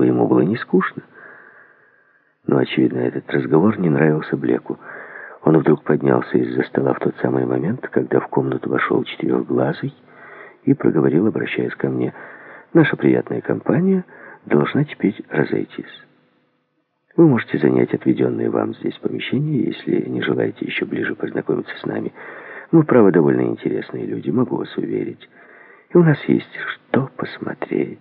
чтобы ему было не скучно. Но, очевидно, этот разговор не нравился Блеку. Он вдруг поднялся из-за стола в тот самый момент, когда в комнату вошел четырехглазый и проговорил, обращаясь ко мне, «Наша приятная компания должна теперь разойтись. Вы можете занять отведенное вам здесь помещение, если не желаете еще ближе познакомиться с нами. Мы, право, довольно интересные люди, могу вас уверить. И у нас есть что посмотреть.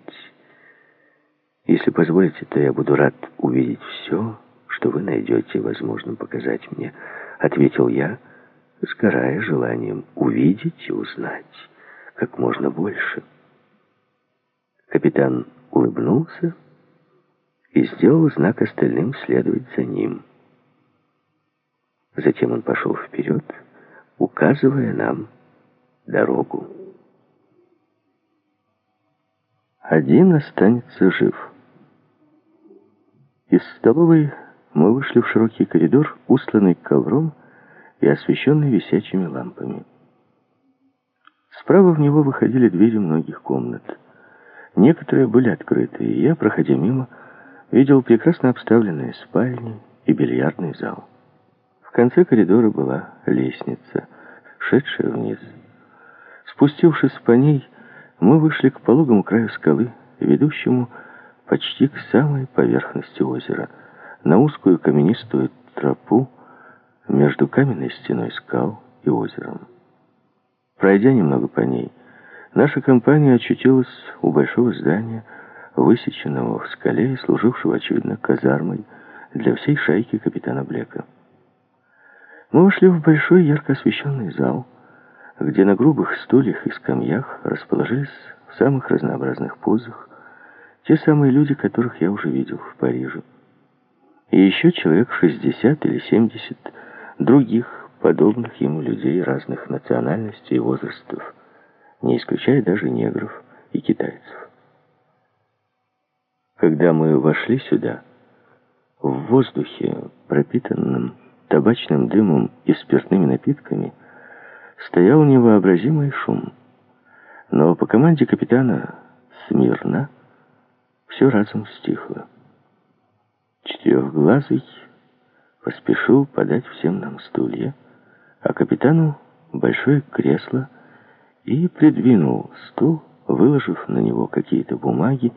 Если позволите, то я буду рад увидеть все, что вы найдете возможным показать мне» ответил я, сгорая желанием увидеть и узнать как можно больше. Капитан улыбнулся и сделал знак остальным следовать за ним. Затем он пошел вперед, указывая нам дорогу. Один останется жив. Из столовой мы вышли в широкий коридор, устланный ковром и освещенный висячими лампами. Справа в него выходили двери многих комнат. Некоторые были открыты, и я, проходя мимо, видел прекрасно обставленные спальни и бильярдный зал. В конце коридора была лестница, шедшая вниз. Спустившись по ней, мы вышли к пологому краю скалы, ведущему почти к самой поверхности озера — на узкую каменистую тропу между каменной стеной скал и озером. Пройдя немного по ней, наша компания очутилась у большого здания, высеченного в скале и служившего, очевидно, казармой для всей шайки капитана Блека. Мы вошли в большой ярко освещенный зал, где на грубых стульях и скамьях расположились в самых разнообразных позах те самые люди, которых я уже видел в Париже и еще человек 60 или 70 других подобных ему людей разных национальностей и возрастов, не исключая даже негров и китайцев. Когда мы вошли сюда, в воздухе, пропитанном табачным дымом и спиртными напитками, стоял невообразимый шум. Но по команде капитана «Смирно» все разом стихло. Четырехглазый поспешил подать всем нам стулья, а капитану большое кресло и придвинул стул, выложив на него какие-то бумаги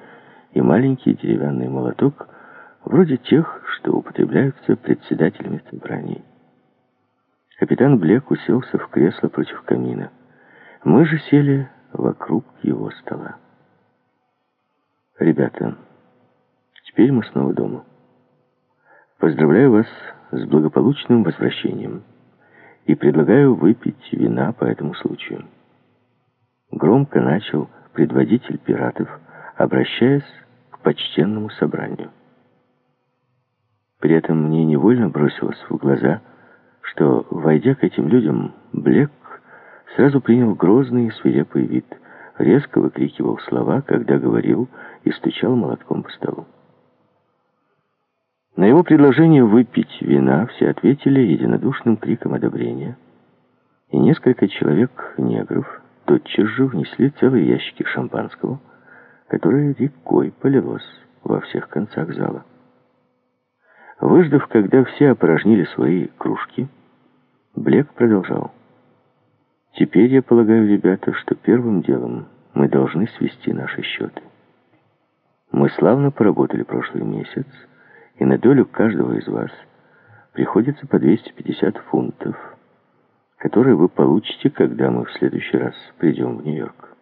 и маленький деревянный молоток, вроде тех, что употребляются председателями собраний. Капитан Блек уселся в кресло против камина. Мы же сели вокруг его стола. «Ребята, теперь мы снова дома». Поздравляю вас с благополучным возвращением и предлагаю выпить вина по этому случаю. Громко начал предводитель пиратов, обращаясь к почтенному собранию. При этом мне невольно бросилось в глаза, что, войдя к этим людям, Блек сразу принял грозный и свирепый вид, резко выкрикивал слова, когда говорил и стучал молотком по столу. На его предложение выпить вина все ответили единодушным криком одобрения. И несколько человек-негров тотчас же внесли целые ящики шампанского, которое рекой полилось во всех концах зала. Выждав, когда все опорожнили свои кружки, Блек продолжал. «Теперь я полагаю, ребята, что первым делом мы должны свести наши счеты. Мы славно поработали прошлый месяц, и на долю каждого из вас приходится по 250 фунтов, которые вы получите, когда мы в следующий раз придем в Нью-Йорк.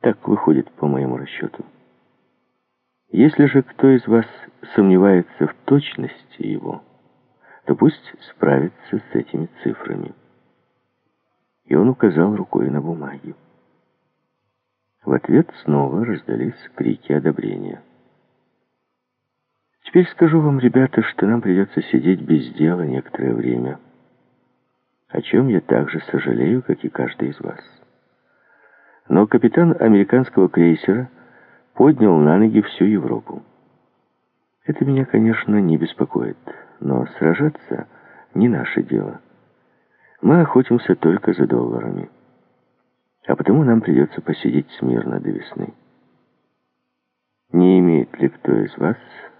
Так выходит по моему расчету. Если же кто из вас сомневается в точности его, то пусть справится с этими цифрами. И он указал рукой на бумаги. В ответ снова раздались крики одобрения. Теперь скажу вам, ребята, что нам придется сидеть без дела некоторое время, о чем я также сожалею, как и каждый из вас. Но капитан американского крейсера поднял на ноги всю Европу. Это меня, конечно, не беспокоит, но сражаться не наше дело. Мы охотимся только за долларами. А потому нам придется посидеть смирно до весны. Не имеет ли кто из вас